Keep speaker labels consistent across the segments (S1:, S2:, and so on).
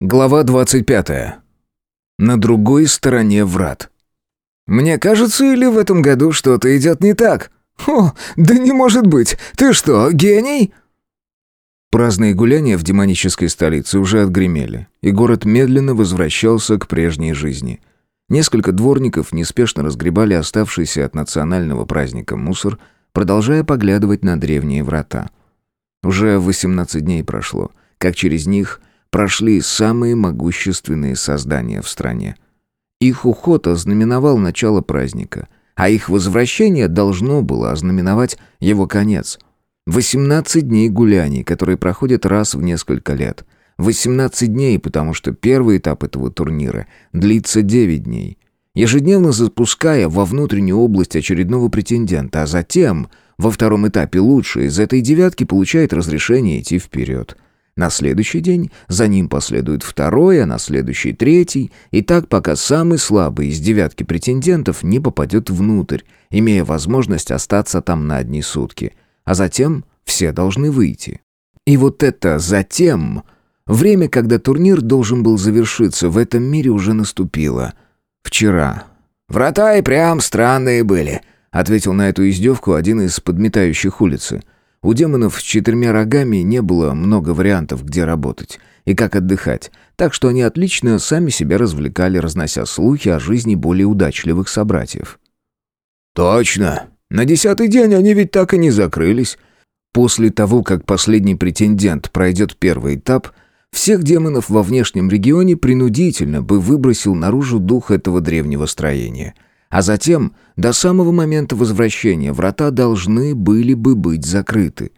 S1: Глава 25. На другой стороне врат. «Мне кажется, или в этом году что-то идет не так?» «О, да не может быть! Ты что, гений?» Праздные гуляния в демонической столице уже отгремели, и город медленно возвращался к прежней жизни. Несколько дворников неспешно разгребали оставшийся от национального праздника мусор, продолжая поглядывать на древние врата. Уже 18 дней прошло, как через них прошли самые могущественные создания в стране. Их уход ознаменовал начало праздника, а их возвращение должно было ознаменовать его конец – 18 дней гуляний, которые проходят раз в несколько лет. 18 дней, потому что первый этап этого турнира длится 9 дней. Ежедневно запуская во внутреннюю область очередного претендента, а затем, во втором этапе лучший из этой девятки получает разрешение идти вперед. На следующий день за ним последует второй, а на следующий третий, и так пока самый слабый из девятки претендентов не попадет внутрь, имея возможность остаться там на одни сутки – а затем все должны выйти. И вот это «затем» время, когда турнир должен был завершиться, в этом мире уже наступило. Вчера. «Врата и прям странные были», — ответил на эту издевку один из подметающих улицы. У демонов с четырьмя рогами не было много вариантов, где работать и как отдыхать, так что они отлично сами себя развлекали, разнося слухи о жизни более удачливых собратьев.
S2: «Точно!» На десятый день они ведь так и не закрылись.
S1: После того, как последний претендент пройдет первый этап, всех демонов во внешнем регионе принудительно бы выбросил наружу дух этого древнего строения. А затем, до самого момента возвращения, врата должны были бы быть закрыты.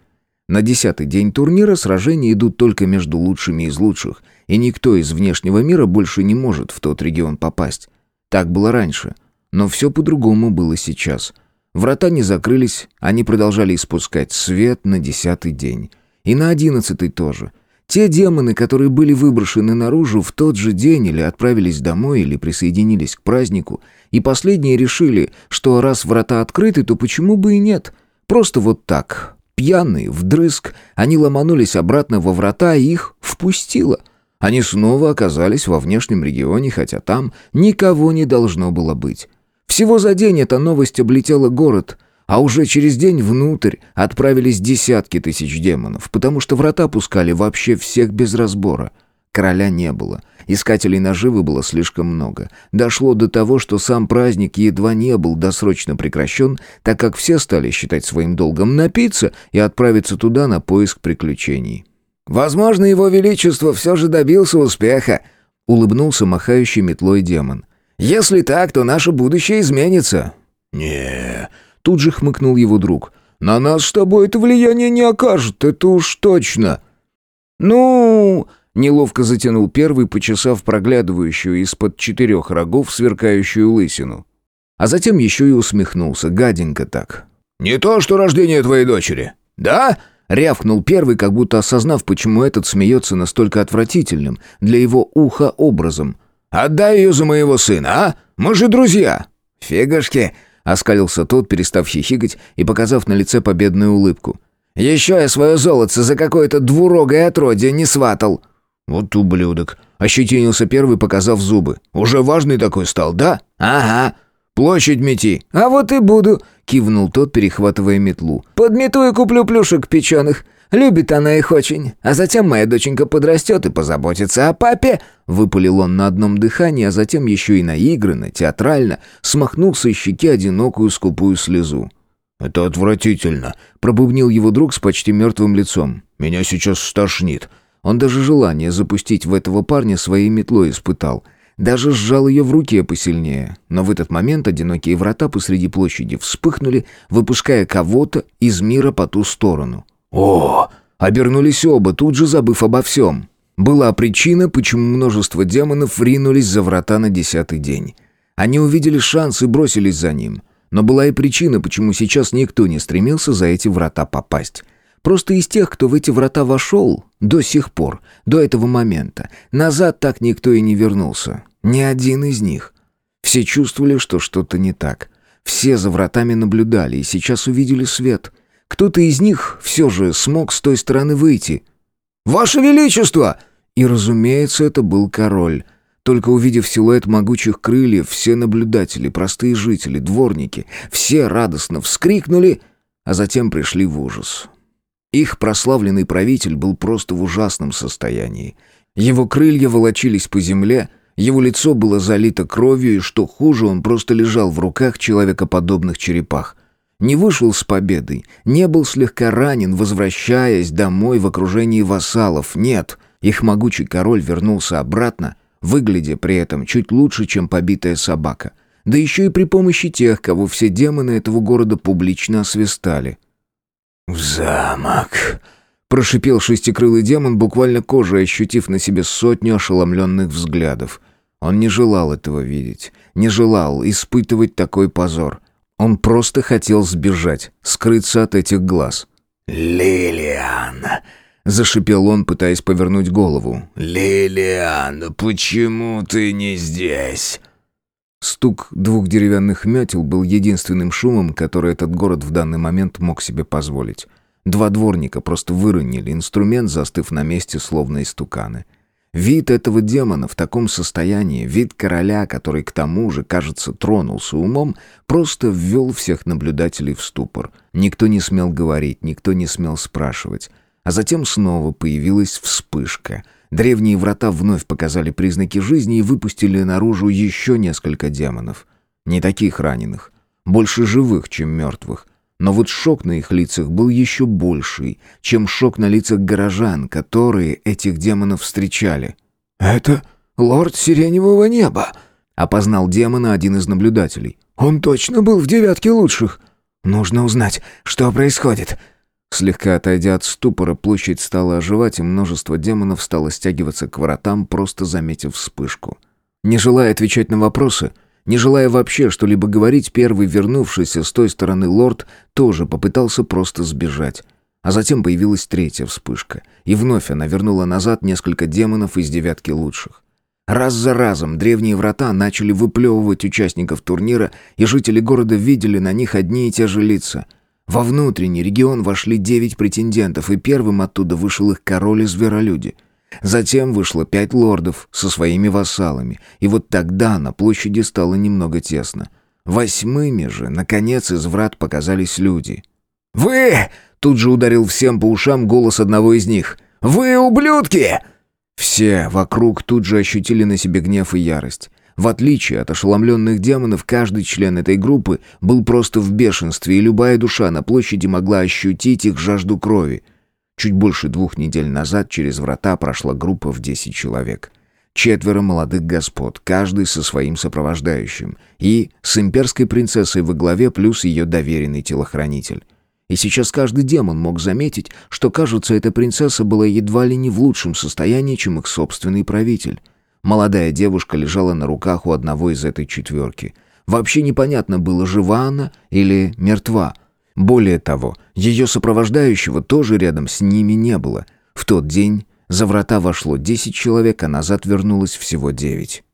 S1: На десятый день турнира сражения идут только между лучшими из лучших, и никто из внешнего мира больше не может в тот регион попасть. Так было раньше, но все по-другому было сейчас – Врата не закрылись, они продолжали испускать свет на десятый день. И на одиннадцатый тоже. Те демоны, которые были выброшены наружу в тот же день или отправились домой, или присоединились к празднику, и последние решили, что раз врата открыты, то почему бы и нет? Просто вот так, пьяные, вдрызг, они ломанулись обратно во врата и их впустило. Они снова оказались во внешнем регионе, хотя там никого не должно было быть. Всего за день эта новость облетела город, а уже через день внутрь отправились десятки тысяч демонов, потому что врата пускали вообще всех без разбора. Короля не было. Искателей наживы было слишком много. Дошло до того, что сам праздник едва не был досрочно прекращен, так как все стали считать своим долгом напиться и отправиться туда на поиск приключений.
S2: «Возможно, его величество все же добился успеха», — улыбнулся махающий метлой демон. Если так, то наше будущее изменится».
S1: «Не...» — тут же хмыкнул его друг. «На нас с тобой это влияние не окажет, это уж точно».
S2: «Ну...» — неловко затянул первый, почесав проглядывающую из-под четырех рогов сверкающую лысину.
S1: А затем еще и усмехнулся, гаденько так.
S2: «Не то, что рождение твоей дочери. Да?»
S1: — рявкнул первый, как будто осознав, почему этот смеется настолько отвратительным для его уха образом —
S2: Отдай ее за моего сына, а? Мы же друзья!»
S1: «Фигушки!» — оскалился тот, перестав хихикать и показав на лице победную улыбку.
S2: «Еще я свое золото за какое-то двурогое отродье не сватал!»
S1: «Вот ублюдок!» — ощетинился первый, показав зубы. «Уже важный такой стал, да?»
S2: «Ага!»
S1: «Площадь мети!»
S2: «А вот и буду!» — кивнул тот, перехватывая метлу. «Подмету и куплю плюшек печеных. Любит она их очень. А затем моя доченька подрастет и позаботится о папе».
S1: Выпалил он на одном дыхании, а затем еще и наигранно, театрально, смахнул со щеки одинокую скупую слезу.
S2: «Это отвратительно», — пробубнил его друг с почти мертвым лицом. «Меня сейчас стошнит».
S1: Он даже желание запустить в этого парня своей метлой испытал. Даже сжал ее в руке посильнее. Но в этот момент одинокие врата посреди площади вспыхнули, выпуская кого-то из мира по ту сторону.
S2: «О!» Обернулись оба, тут же забыв обо всем.
S1: Была причина, почему множество демонов ринулись за врата на десятый день. Они увидели шанс и бросились за ним. Но была и причина, почему сейчас никто не стремился за эти врата попасть. Просто из тех, кто в эти врата вошел, до сих пор, до этого момента, назад так никто и не вернулся. Ни один из них. Все чувствовали, что что-то не так. Все за вратами наблюдали и сейчас увидели свет. Кто-то из них все же смог с той стороны выйти.
S2: «Ваше Величество!»
S1: И, разумеется, это был король. Только увидев силуэт могучих крыльев, все наблюдатели, простые жители, дворники, все радостно вскрикнули, а затем пришли в ужас. Их прославленный правитель был просто в ужасном состоянии. Его крылья волочились по земле, его лицо было залито кровью, и что хуже, он просто лежал в руках человекоподобных черепах. Не вышел с победой, не был слегка ранен, возвращаясь домой в окружении вассалов. Нет, их могучий король вернулся обратно, выглядя при этом чуть лучше, чем побитая собака. Да еще и при помощи тех, кого все демоны этого города публично освистали.
S2: «В замок!»
S1: — прошипел шестикрылый демон, буквально кожей ощутив на себе сотню ошеломленных взглядов. Он не желал этого видеть, не желал испытывать такой позор — он просто хотел сбежать, скрыться от этих глаз.
S2: «Лилиан!»
S1: — зашипел он, пытаясь повернуть голову.
S2: «Лилиан, почему ты не здесь?»
S1: Стук двух деревянных метел был единственным шумом, который этот город в данный момент мог себе позволить. Два дворника просто выронили инструмент, застыв на месте, словно истуканы. Вид этого демона в таком состоянии, вид короля, который к тому же, кажется, тронулся умом, просто ввел всех наблюдателей в ступор. Никто не смел говорить, никто не смел спрашивать. А затем снова появилась вспышка. Древние врата вновь показали признаки жизни и выпустили наружу еще несколько демонов. Не таких раненых, больше живых, чем мертвых. Но вот шок на их лицах был еще больший, чем шок на лицах горожан, которые этих демонов встречали.
S2: «Это лорд Сиреневого неба», —
S1: опознал демона один из наблюдателей.
S2: «Он точно был в девятке лучших. Нужно узнать, что происходит».
S1: Слегка отойдя от ступора, площадь стала оживать, и множество демонов стало стягиваться к вратам, просто заметив вспышку. Не желая отвечать на вопросы, — не желая вообще что-либо говорить, первый вернувшийся с той стороны лорд тоже попытался просто сбежать. А затем появилась третья вспышка, и вновь она вернула назад несколько демонов из девятки лучших. Раз за разом древние врата начали выплевывать участников турнира, и жители города видели на них одни и те же лица. Во внутренний регион вошли девять претендентов, и первым оттуда вышел их король и зверолюди — Затем вышло пять лордов со своими вассалами, и вот тогда на площади стало немного тесно. Восьмыми же, наконец, из врат показались люди.
S2: «Вы!» — тут же ударил всем по ушам голос одного из них. «Вы ублюдки!»
S1: Все вокруг тут же ощутили на себе гнев и ярость. В отличие от ошеломленных демонов, каждый член этой группы был просто в бешенстве, и любая душа на площади могла ощутить их жажду крови. Чуть больше двух недель назад через врата прошла группа в десять человек. Четверо молодых господ, каждый со своим сопровождающим, и с имперской принцессой во главе плюс ее доверенный телохранитель. И сейчас каждый демон мог заметить, что, кажется, эта принцесса была едва ли не в лучшем состоянии, чем их собственный правитель. Молодая девушка лежала на руках у одного из этой четверки. Вообще непонятно было, жива она или мертва — более того, ее сопровождающего тоже рядом с ними не было. В тот день за врата вошло десять человек, а назад вернулось всего девять.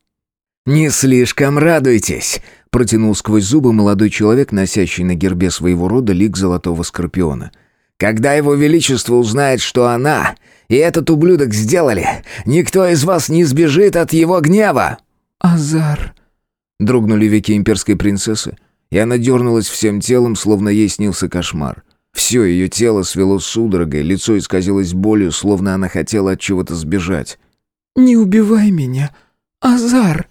S2: «Не слишком радуйтесь!» — протянул сквозь зубы молодой человек, носящий на гербе своего рода лик золотого скорпиона. «Когда его величество узнает, что она и этот ублюдок сделали, никто из вас не сбежит от его гнева!»
S1: «Азар!» — дрогнули веки имперской принцессы, и она дернулась всем телом, словно ей снился кошмар. Все ее тело свело судорогой, лицо исказилось болью, словно она хотела от чего-то сбежать.
S3: «Не убивай меня, Азар!»